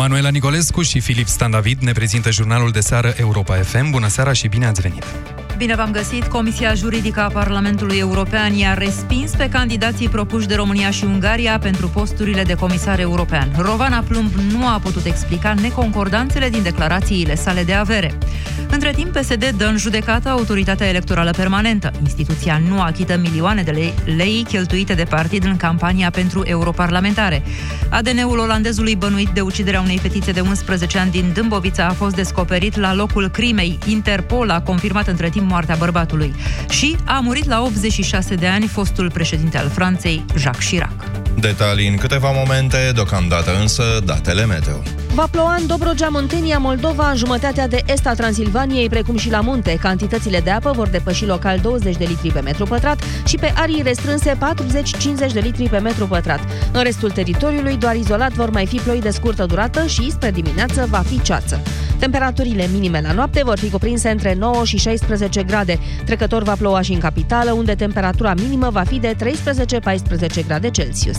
Manuela Nicolescu și Filip Stan David ne prezintă jurnalul de seară Europa FM. Bună seara și bine ați venit! Bine v-am găsit! Comisia Juridică a Parlamentului European i-a respins pe candidații propuși de România și Ungaria pentru posturile de comisar european. Rovana Plumb nu a putut explica neconcordanțele din declarațiile sale de avere. Între timp, PSD dă în judecată Autoritatea Electorală Permanentă. Instituția nu achită milioane de lei, lei cheltuite de partid în campania pentru europarlamentare. ADN-ul olandezului bănuit de uciderea unei fetițe de 11 ani din Dâmbovița a fost descoperit la locul crimei. Interpol a confirmat între timp moartea bărbatului. Și a murit la 86 de ani fostul președinte al Franței, Jacques Chirac. Detalii în câteva momente, deocamdată însă datele meteo. Va ploua în Dobrogea, Muntenia, Moldova, în jumătatea de est a Transilvaniei, precum și la munte. Cantitățile de apă vor depăși local 20 de litri pe metru pătrat și pe arii restrânse 40-50 de litri pe metru pătrat. În restul teritoriului, doar izolat vor mai fi ploi de scurtă durată și spre dimineață va fi ceață. Temperaturile minime la noapte vor fi cuprinse între 9 și 16 grade. Trecător va ploua și în capitală, unde temperatura minimă va fi de 13-14 grade Celsius.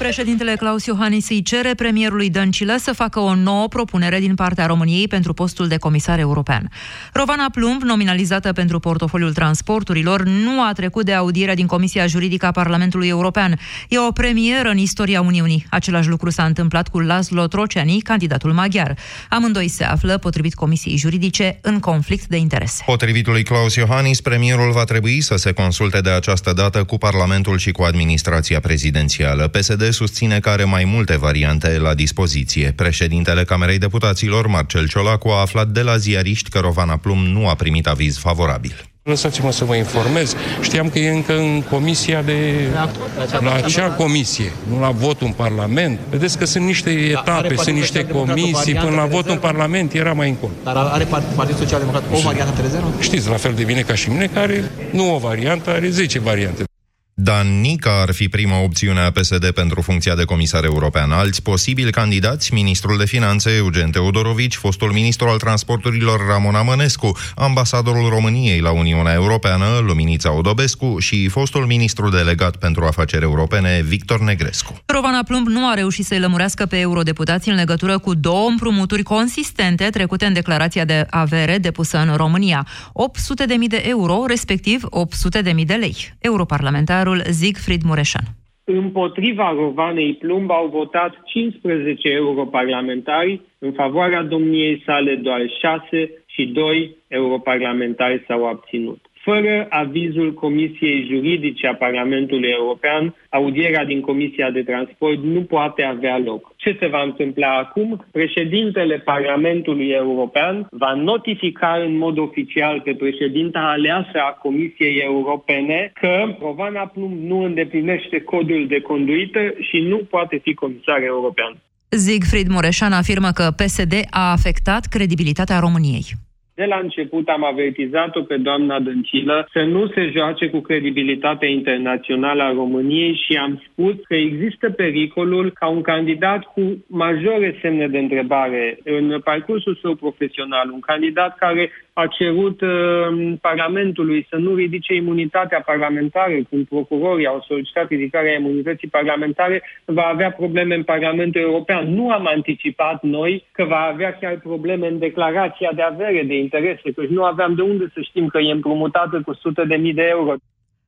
Președintele Claus Iohannis îi cere premierului Dăncilă să facă o nouă propunere din partea României pentru postul de comisar european. Rovana Plumb, nominalizată pentru portofoliul transporturilor, nu a trecut de audierea din Comisia Juridică a Parlamentului European. E o premieră în istoria Uniunii. Același lucru s-a întâmplat cu Laszlo Troceani, candidatul maghiar. Amândoi se află, potrivit Comisiei Juridice, în conflict de interese. Potrivit lui Claus Iohannis, premierul va trebui să se consulte de această dată cu Parlamentul și cu administrația prezidențială. PSD susține că are mai multe variante la dispoziție. Președintele Camerei Deputaților, Marcel Ciolacu, a aflat de la ziariști că Rovana Plum nu a primit aviz favorabil. Lăsați-mă să vă informez. Știam că e încă în comisia de... La acea comisie, nu la votul în Parlament. Vedeți că sunt niște etape, sunt niște comisii. Până la votul în Parlament era mai încolo. Dar are Partidul Social Democrat o variantă de zero? Știți, la fel de bine ca și mine, care nu o variantă, are 10 variante. Dan Nica ar fi prima opțiune a PSD pentru funcția de comisar european. Alți posibili candidați, ministrul de finanțe Eugen Teodorovici, fostul ministru al transporturilor Ramon Amănescu, ambasadorul României la Uniunea Europeană Luminița Odobescu și fostul ministru delegat pentru afaceri europene Victor Negrescu. Rovana Plumb nu a reușit să-i lămurească pe eurodeputați în legătură cu două împrumuturi consistente trecute în declarația de avere depusă în România. 800.000 de euro, respectiv 800.000 de lei. Europarlamentarul senatorul Siegfried Mureșan. Împotriva Rovanei Plumb au votat 15 europarlamentari, în favoarea domniei sale doar 6 și 2 europarlamentari s-au abținut. Fără avizul Comisiei Juridice a Parlamentului European, audierea din Comisia de Transport nu poate avea loc. Ce se va întâmpla acum? Președintele Parlamentului European va notifica în mod oficial pe președinta aleasă a Comisiei Europene că Rovana Plum nu îndeplinește codul de conduită și nu poate fi comisar european. Siegfried Mureșan afirmă că PSD a afectat credibilitatea României. De la început am avertizat-o pe doamna Dăncilă să nu se joace cu credibilitatea internațională a României și am spus că există pericolul ca un candidat cu majore semne de întrebare în parcursul său profesional, un candidat care a cerut uh, Parlamentului să nu ridice imunitatea parlamentară, când procurorii au solicitat ridicarea imunității parlamentare, va avea probleme în Parlamentul European. Nu am anticipat noi că va avea chiar probleme în declarația de avere de interese, că nu aveam de unde să știm că e împrumutată cu sute de mii de euro.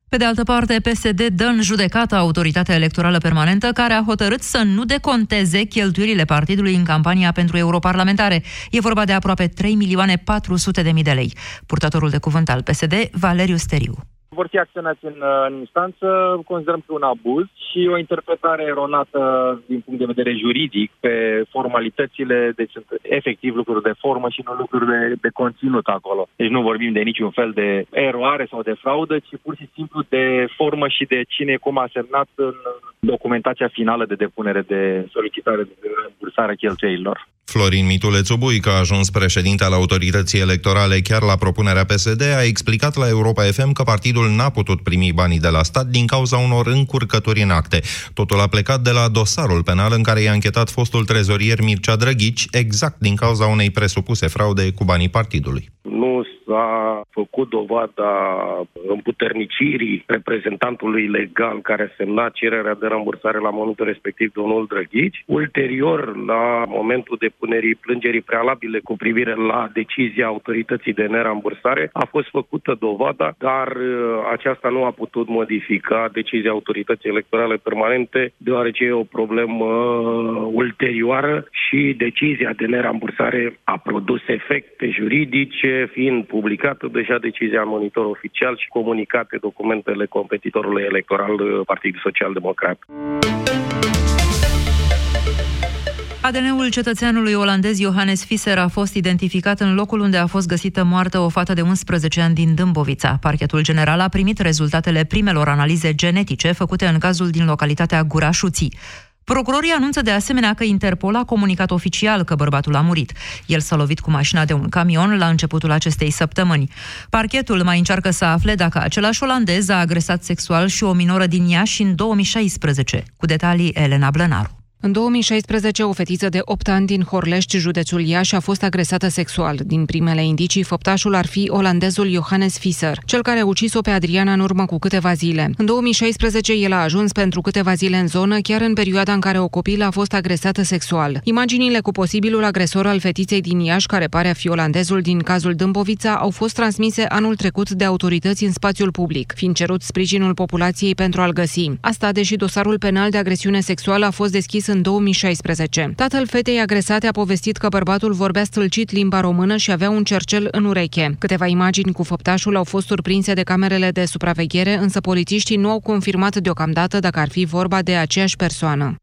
Pe de altă parte, PSD dă în judecată Autoritatea Electorală Permanentă, care a hotărât să nu deconteze cheltuielile partidului în campania pentru europarlamentare. E vorba de aproape 3 milioane 400 de mii de lei. Purtătorul de cuvânt al PSD, Valeriu Steriu vor fi acționați în, în instanță, considerăm că un abuz și o interpretare eronată din punct de vedere juridic pe formalitățile, deci sunt efectiv lucruri de formă și nu lucruri de, de conținut acolo. Deci nu vorbim de niciun fel de eroare sau de fraudă, ci pur și simplu de formă și de cine cum a semnat în documentația finală de depunere de solicitare de rambursare cheltuielilor. Florin Mitulețu Buică a ajuns președinte al autorității electorale chiar la propunerea PSD, a explicat la Europa FM că partidul n-a putut primi banii de la stat din cauza unor încurcături în acte. Totul a plecat de la dosarul penal în care i-a închetat fostul trezorier Mircea Drăghici, exact din cauza unei presupuse fraude cu banii partidului. Nu s-a făcut dovada împuternicirii reprezentantului legal care a semnat cererea de rambursare la momentul respectiv, domnul Drăghici. Ulterior, la momentul depunerii plângerii prealabile cu privire la decizia autorității de nerambursare, a fost făcută dovada, dar uh, aceasta nu a putut modifica decizia autorității electorale permanente, deoarece e o problemă uh, ulterioară și decizia de nerambursare a produs efecte juridice, fiind publicată deja decizia în monitor oficial și comunicate documentele competitorului electoral uh, Partidul Social Democrat. ADN-ul cetățeanului olandez Johannes Fisser a fost identificat în locul unde a fost găsită moartă o fată de 11 ani din Dâmbovița. Parchetul general a primit rezultatele primelor analize genetice făcute în cazul din localitatea Gurașuții. Procurorii anunță de asemenea că Interpol a comunicat oficial că bărbatul a murit. El s-a lovit cu mașina de un camion la începutul acestei săptămâni. Parchetul mai încearcă să afle dacă același olandez a agresat sexual și o minoră din Iași în 2016. Cu detalii Elena Blănaru. În 2016, o fetiță de 8 ani din Horlești, județul Iași, a fost agresată sexual. Din primele indicii, făptașul ar fi olandezul Johannes Fisser, cel care a ucis-o pe Adriana în urmă cu câteva zile. În 2016, el a ajuns pentru câteva zile în zonă, chiar în perioada în care o copilă a fost agresată sexual. Imaginile cu posibilul agresor al fetiței din Iași, care pare a fi olandezul din cazul Dâmbovița, au fost transmise anul trecut de autorități în spațiul public, fiind cerut sprijinul populației pentru a-l găsi. Asta deși dosarul penal de agresiune sexuală a fost deschis în 2016. Tatăl fetei agresate a povestit că bărbatul vorbea stâlcit limba română și avea un cercel în ureche. Câteva imagini cu făptașul au fost surprinse de camerele de supraveghere, însă polițiștii nu au confirmat deocamdată dacă ar fi vorba de aceeași persoană.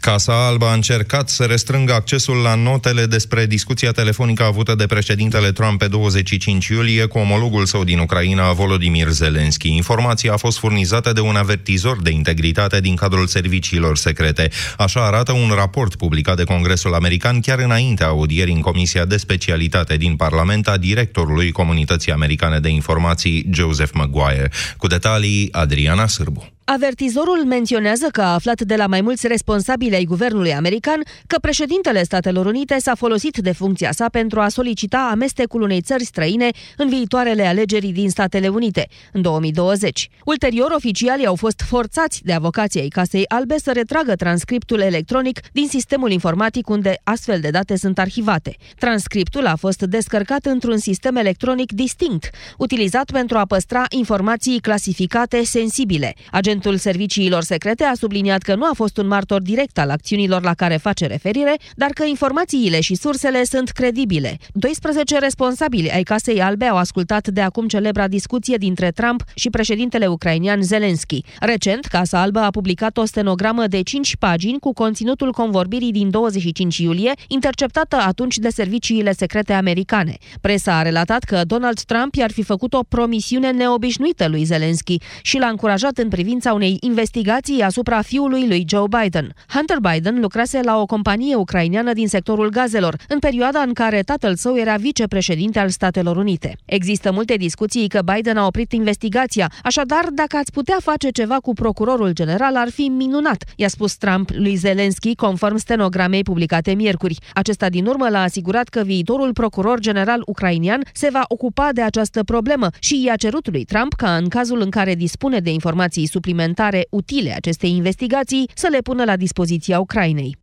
Casa Albă a încercat să restrângă accesul la notele despre discuția telefonică avută de președintele Trump pe 25 iulie cu omologul său din Ucraina, Volodymyr Zelensky. Informația a fost furnizată de un avertizor de integritate din cadrul serviciilor secrete. Așa arată un raport publicat de Congresul American chiar înaintea audierii în Comisia de Specialitate din Parlament a directorului Comunității Americane de Informații, Joseph Maguire. Cu detalii, Adriana Sârbu. Avertizorul menționează că a aflat de la mai mulți responsabili ai guvernului american că președintele Statelor Unite s-a folosit de funcția sa pentru a solicita amestecul unei țări străine în viitoarele alegeri din Statele Unite, în 2020. Ulterior, oficialii au fost forțați de avocații ai Casei Albe să retragă transcriptul electronic din sistemul informatic unde astfel de date sunt arhivate. Transcriptul a fost descărcat într-un sistem electronic distinct, utilizat pentru a păstra informații clasificate sensibile. Agent Agentul Serviciilor Secrete a subliniat că nu a fost un martor direct al acțiunilor la care face referire, dar că informațiile și sursele sunt credibile. 12 responsabili ai Casei Albe au ascultat de acum celebra discuție dintre Trump și președintele ucrainian Zelensky. Recent, Casa Albă a publicat o stenogramă de 5 pagini cu conținutul convorbirii din 25 iulie, interceptată atunci de serviciile secrete americane. Presa a relatat că Donald Trump i-ar fi făcut o promisiune neobișnuită lui Zelensky și l-a încurajat în privința baza unei investigații asupra fiului lui Joe Biden. Hunter Biden lucrase la o companie ucraineană din sectorul gazelor, în perioada în care tatăl său era vicepreședinte al Statelor Unite. Există multe discuții că Biden a oprit investigația, așadar, dacă ați putea face ceva cu procurorul general, ar fi minunat, i-a spus Trump lui Zelensky, conform stenogramei publicate miercuri. Acesta din urmă l-a asigurat că viitorul procuror general ucrainian se va ocupa de această problemă și i-a cerut lui Trump ca în cazul în care dispune de informații suplimentare suplimentare utile acestei investigații să le pună la dispoziția Ucrainei.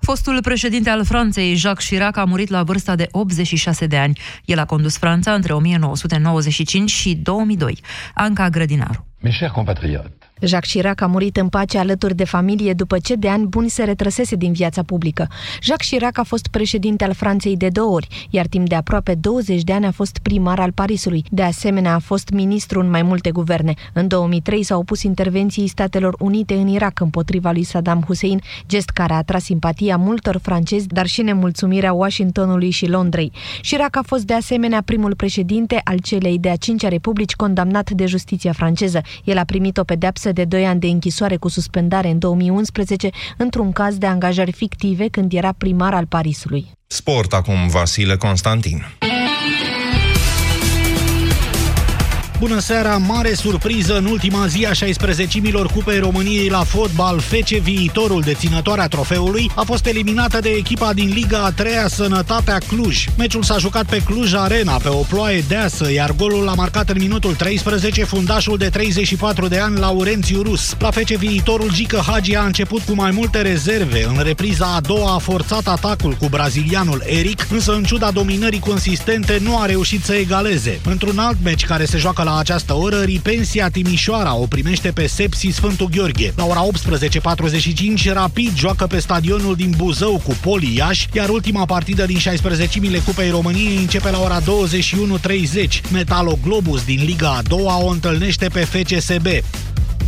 Fostul președinte al Franței, Jacques Chirac, a murit la vârsta de 86 de ani. El a condus Franța între 1995 și 2002. Anca Grădinaru. Mes chers compatriotes, Jacques Chirac a murit în pace alături de familie după ce de ani buni se retrăsese din viața publică. Jacques Chirac a fost președinte al Franței de două ori, iar timp de aproape 20 de ani a fost primar al Parisului. De asemenea, a fost ministru în mai multe guverne. În 2003 s-a opus intervenției Statelor Unite în Irak împotriva lui Saddam Hussein, gest care a atras simpatia multor francezi, dar și nemulțumirea Washingtonului și Londrei. Chirac a fost de asemenea primul președinte al celei de-a cincea republici condamnat de justiția franceză. El a primit o pedeapsă pedeapsă de 2 ani de închisoare cu suspendare în 2011 într-un caz de angajări fictive când era primar al Parisului. Sport acum, Vasile Constantin. Bună seara! Mare surpriză în ultima zi a 16-milor Cupei României la fotbal. Fece viitorul deținătoarea trofeului a fost eliminată de echipa din Liga a treia Sănătatea Cluj. Meciul s-a jucat pe Cluj Arena, pe o ploaie deasă, iar golul a marcat în minutul 13 fundașul de 34 de ani Laurențiu Rus. La fece viitorul Gică Hagi a început cu mai multe rezerve. În repriza a doua a forțat atacul cu brazilianul Eric, însă în ciuda dominării consistente nu a reușit să egaleze. Într-un alt meci care se joacă la această oră, Ripensia Timișoara o primește pe Sepsi Sfântul Gheorghe. La ora 18.45, Rapid joacă pe stadionul din Buzău cu Poli Iași, iar ultima partidă din 16-mile Cupei României începe la ora 21.30. Metalo Globus din Liga a doua o întâlnește pe FCSB.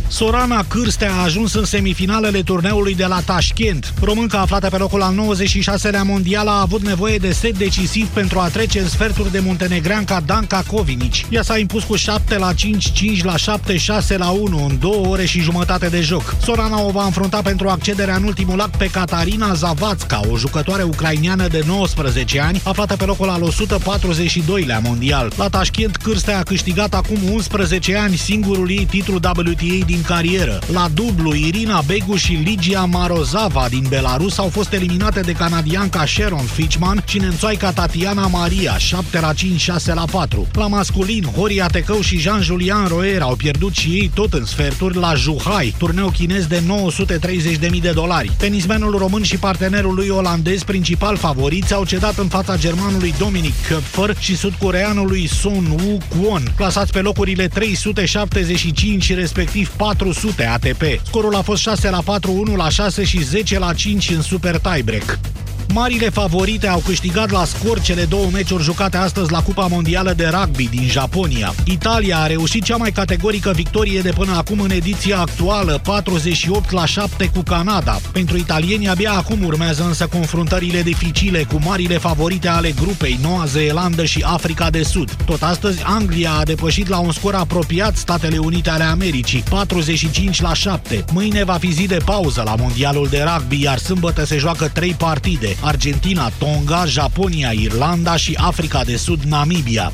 Sorana Cârstea a ajuns în semifinalele turneului de la Tashkent. Românca aflată pe locul al 96-lea mondial a avut nevoie de set decisiv pentru a trece în sferturi de muntenegreanca Danca Kovinici. Ea s-a impus cu 7 la 5, 5 la 7, 6 la 1 în două ore și jumătate de joc. Sorana o va înfrunta pentru accederea în ultimul act pe Katarina Zavatska, o jucătoare ucrainiană de 19 ani, aflată pe locul al 142-lea mondial. La Tashkent, Cârstea a câștigat acum 11 ani singurul ei titlu WTA din carieră. La dublu, Irina Begu și Ligia Marozava din Belarus au fost eliminate de canadianca Sharon Fitchman și nemțoaica Tatiana Maria, 7 la 5, 6 la 4. La masculin, Horia Tecău și Jean-Julian Roer au pierdut și ei tot în sferturi la Juhai, turneu chinez de 930.000 de dolari. Tenismenul român și partenerul lui olandez principal favoriți au cedat în fața germanului Dominic Köpfer și sudcoreanului Son Woo Kwon, clasați pe locurile 375 respectiv 400 ATP. Scorul a fost 6 la 4, 1 la 6 și 10 la 5 în super tiebreak. Marile favorite au câștigat la scor cele două meciuri jucate astăzi la Cupa Mondială de Rugby din Japonia. Italia a reușit cea mai categorică victorie de până acum în ediția actuală, 48 la 7 cu Canada. Pentru italieni abia acum urmează însă confruntările dificile cu marile favorite ale grupei, Noua Zeelandă și Africa de Sud. Tot astăzi, Anglia a depășit la un scor apropiat Statele Unite ale Americii, 45 la 7. Mâine va fi zi de pauză la Mondialul de Rugby, iar sâmbătă se joacă trei partide. Argentina, Tonga, Japonia, Irlanda și Africa de Sud, Namibia.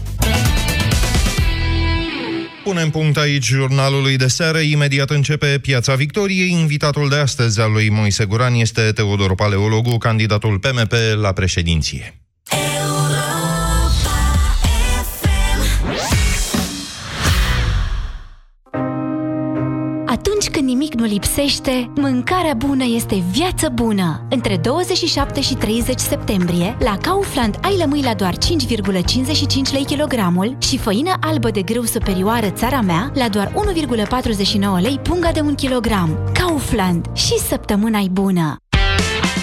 Punem punct aici jurnalului de seară. Imediat începe Piața Victoriei. Invitatul de astăzi al lui Moise Guran este Teodor Paleologu, candidatul PMP la președinție. Atunci când nimic nu lipsește, mâncarea bună este viață bună. Între 27 și 30 septembrie, la Kaufland ai lămâi la doar 5,55 lei kilogramul și făină albă de grâu superioară țara mea la doar 1,49 lei punga de un kilogram. Kaufland. Și săptămâna bună!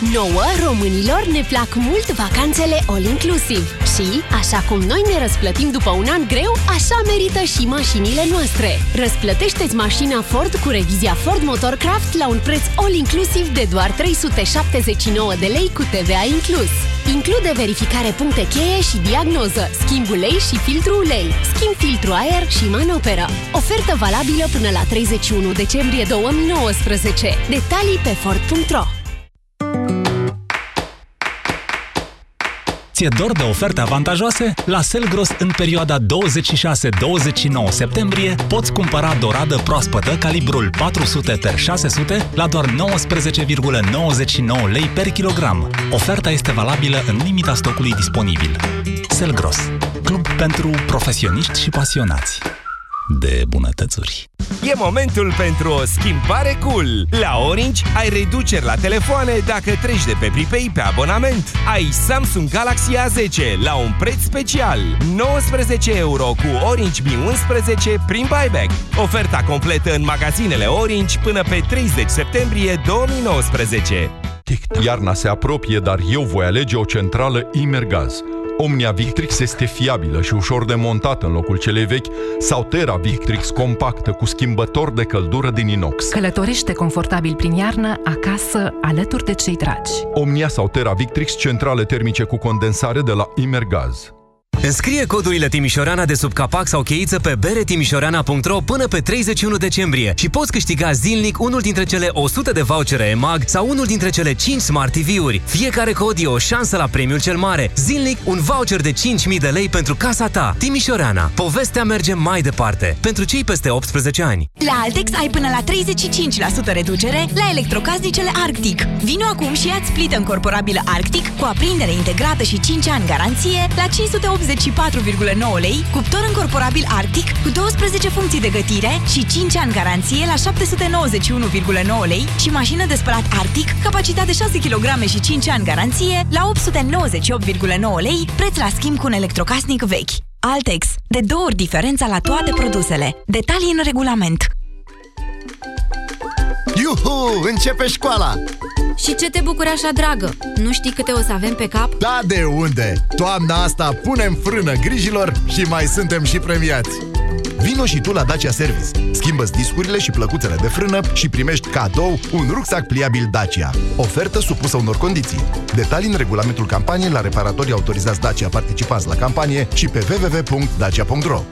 Nouă, românilor, ne plac mult vacanțele all-inclusiv. Și, așa cum noi ne răsplătim după un an greu, așa merită și mașinile noastre. Răsplătește-ți mașina Ford cu revizia Ford Motorcraft la un preț all-inclusiv de doar 379 de lei cu TVA inclus. Include verificare puncte cheie și diagnoză, schimb ulei și filtru ulei, schimb filtru aer și manoperă. Ofertă valabilă până la 31 decembrie 2019. Detalii pe Ford.ro Ți-e dor de oferte avantajoase? La Selgros, în perioada 26-29 septembrie, poți cumpăra doradă proaspătă calibrul 400 x 600 la doar 19,99 lei per kilogram. Oferta este valabilă în limita stocului disponibil. Selgros, club pentru profesioniști și pasionați de bunătățuri. E momentul pentru o schimbare cool! La Orange ai reduceri la telefoane dacă treci de pe Pripei pe abonament. Ai Samsung Galaxy A10 la un preț special. 19 euro cu Orange Mi 11 prin buyback. Oferta completă în magazinele Orange până pe 30 septembrie 2019. Iarna se apropie, dar eu voi alege o centrală Imergaz. Omnia Victrix este fiabilă și ușor de montat în locul celei vechi sau Terra Victrix compactă cu schimbător de căldură din inox. Călătorește confortabil prin iarnă, acasă, alături de cei dragi. Omnia sau Terra Victrix, centrale termice cu condensare de la Imergaz. Înscrie codurile Timișoreana de sub capac sau cheiță pe beretimișoreana.ro până pe 31 decembrie și poți câștiga zilnic unul dintre cele 100 de vouchere EMAG sau unul dintre cele 5 Smart TV-uri. Fiecare cod e o șansă la premiul cel mare. Zilnic un voucher de 5.000 de lei pentru casa ta. Timișoreana. Povestea merge mai departe. Pentru cei peste 18 ani. La Altex ai până la 35% reducere la electrocasnicele Arctic. Vino acum și ia-ți plită încorporabilă Arctic cu aprindere integrată și 5 ani garanție la 584,9 lei, cuptor încorporabil Arctic cu 12 funcții de gătire și 5 ani garanție la 791,9 lei și mașină de spălat Arctic, capacitate 6 kg și 5 ani garanție la 898,9 lei, preț la schimb cu un electrocasnic vechi. Altex. De două ori diferența la toate produsele. Detalii în regulament. Iuhu! Începe școala! Și ce te bucuri așa, dragă? Nu știi câte o să avem pe cap? Da, de unde? Toamna asta punem frână grijilor și mai suntem și premiați! Vino și tu la Dacia Service. Schimbă-ți discurile și plăcuțele de frână și primești cadou un rucsac pliabil Dacia. Ofertă supusă unor condiții. Detalii în regulamentul campaniei la reparatorii autorizați Dacia participanți la campanie și pe www.dacia.ro.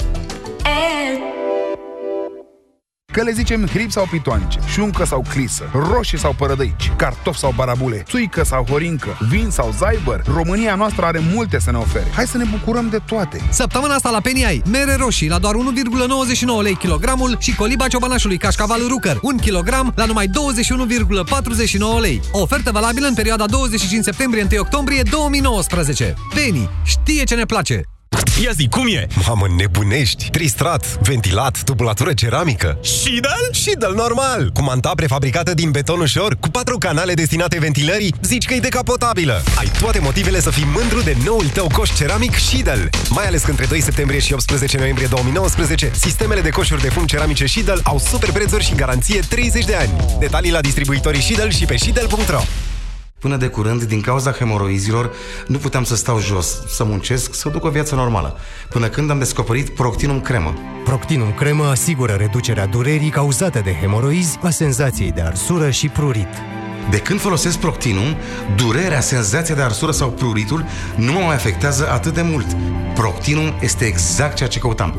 Că le zicem hrib sau pitoance, șuncă sau clisă, roșii sau părădăici, cartofi sau barabule, țuică sau horincă, vin sau zaibăr, România noastră are multe să ne ofere. Hai să ne bucurăm de toate! Săptămâna asta la Penny ai mere roșii la doar 1,99 lei kilogramul și coliba ciobanașului cașcaval Rucker 1 kg la numai 21,49 lei. Ofertă valabilă în perioada 25 septembrie-1 octombrie 2019. Penny știe ce ne place! Ia zi, cum e? Mamă, nebunești! Tristrat, ventilat, tubulatură ceramică. Shidal? Shidal normal! Cu manta prefabricată din beton ușor, cu patru canale destinate ventilării, zici că e decapotabilă. Ai toate motivele să fii mândru de noul tău coș ceramic Shidal. Mai ales că între 2 septembrie și 18 noiembrie 2019, sistemele de coșuri de fum ceramice Shidal au super prețuri și garanție 30 de ani. Detalii la distribuitorii Shidal și pe shidal.ro Până de curând, din cauza hemoroizilor, nu puteam să stau jos, să muncesc, să duc o viață normală. Până când am descoperit Proctinum cremă. Proctinum cremă asigură reducerea durerii cauzate de hemoroizi, a senzației de arsură și prurit. De când folosesc Proctinum, durerea, senzația de arsură sau pruritul nu mă mai afectează atât de mult. Proctinum este exact ceea ce căutam.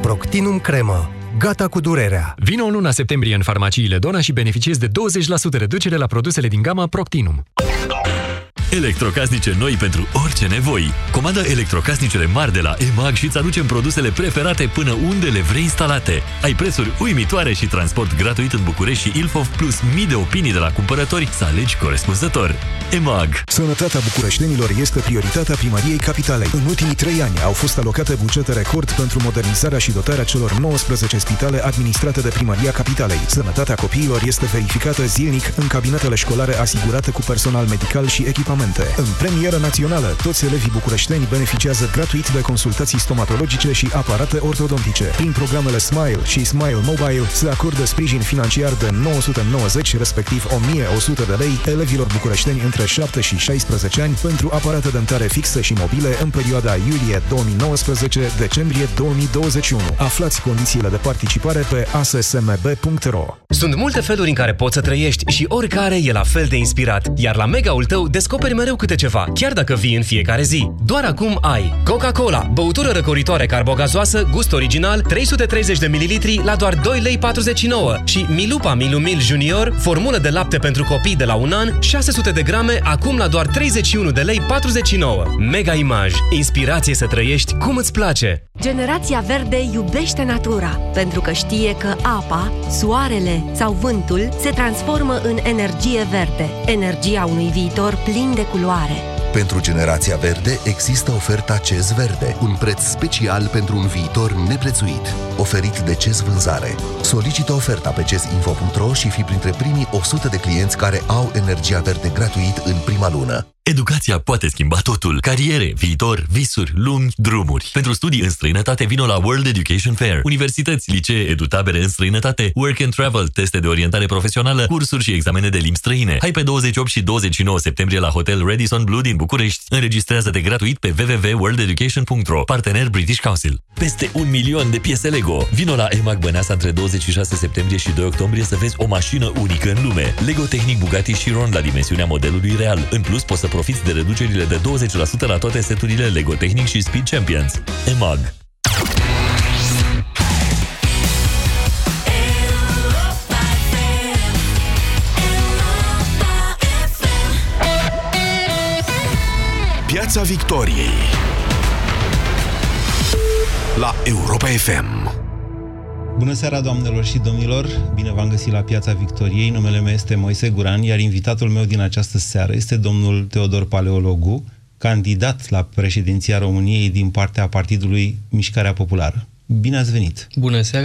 Proctinum cremă. Gata cu durerea. Vino în luna septembrie în farmaciile Dona și beneficiezi de 20% reducere la produsele din gama Proctinum. Electrocasnice noi pentru orice nevoi. Comandă electrocasnicele mari de la EMAG și îți aducem produsele preferate până unde le vrei instalate. Ai prețuri uimitoare și transport gratuit în București și Ilfov plus mii de opinii de la cumpărători să alegi corespunzător. EMAG. Sănătatea bucureștenilor este prioritatea primăriei capitalei. În ultimii trei ani au fost alocate bugete record pentru modernizarea și dotarea celor 19 spitale administrate de primăria capitalei. Sănătatea copiilor este verificată zilnic în cabinetele școlare asigurate cu personal medical și echipament medicamente. În premieră națională, toți elevii bucureșteni beneficiază gratuit de consultații stomatologice și aparate ortodontice. Prin programele Smile și Smile Mobile se acordă sprijin financiar de 990, respectiv 1100 de lei, elevilor bucureșteni între 7 și 16 ani pentru aparate dentare fixe și mobile în perioada iulie 2019-decembrie 2021. Aflați condițiile de participare pe assmb.ro Sunt multe feluri în care poți să trăiești și oricare e la fel de inspirat, iar la mega-ul tău descoperi mereu câte ceva, chiar dacă vii în fiecare zi. Doar acum ai Coca-Cola, băutură răcoritoare carbogazoasă, gust original, 330 de ml la doar 2 lei 49 și Milupa Milumil Junior, formulă de lapte pentru copii de la un an, 600 de grame, acum la doar 31 de lei 49. Mega Image. Inspirație să trăiești cum îți place. Generația verde iubește natura, pentru că știe că apa, soarele sau vântul se transformă în energie verde, energia unui viitor plin de culoare. Pentru generația verde există oferta CEZ Verde, un preț special pentru un viitor neprețuit, oferit de CEZ Vânzare. Solicită oferta pe cezinfo.ro și fi printre primii 100 de clienți care au energia verde gratuit în prima lună. Educația poate schimba totul. Cariere, viitor, visuri, lumi, drumuri. Pentru studii în străinătate, vino la World Education Fair. Universități, licee, edutabere în străinătate, work and travel, teste de orientare profesională, cursuri și examene de limbi străine. Hai pe 28 și 29 septembrie la Hotel Radisson Blue din București. Înregistrează-te gratuit pe www.worldeducation.ro Partener British Council. Peste un milion de piese Lego. Vino la EMAG Băneasa între 26 septembrie și 2 octombrie să vezi o mașină unică în lume. Lego Technic Bugatti Chiron la dimensiunea modelului real. În plus, poți să profiți de reducerile de 20% la toate seturile Lego Technic și Speed Champions. EMAG Piața Victoriei la Europa FM. Bună seara, doamnelor și domnilor! Bine v-am găsit la Piața Victoriei. Numele meu este Moise Guran, iar invitatul meu din această seară este domnul Teodor Paleologu, candidat la președinția României din partea Partidului Mișcarea Populară. Bine ați venit! Bună seara!